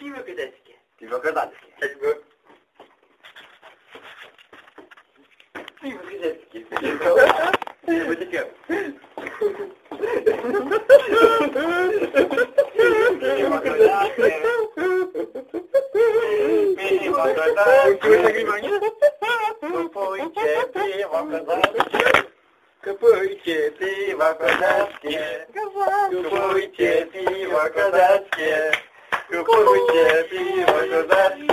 Пиво казацьке. Пиво казацьке. Купуйте пиво казацьке. Купуйте пиво казацьке. Купуйте пиво казацьке.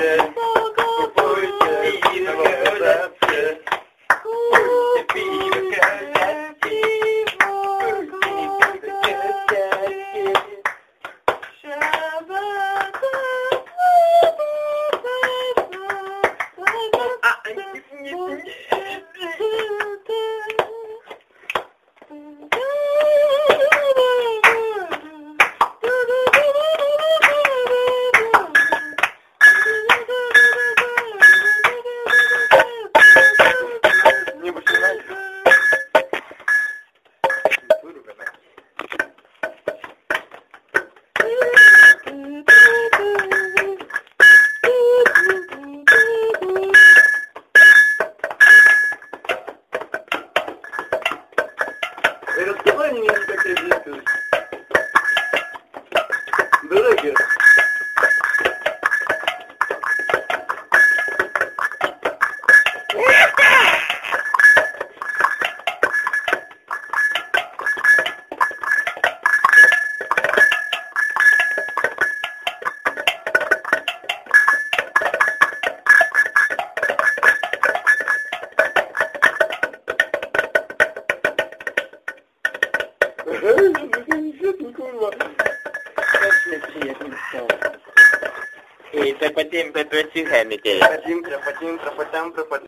Раскрывай мне как І це потім попросив Генники. Пропадим, пропадим, пропадем, пропадем.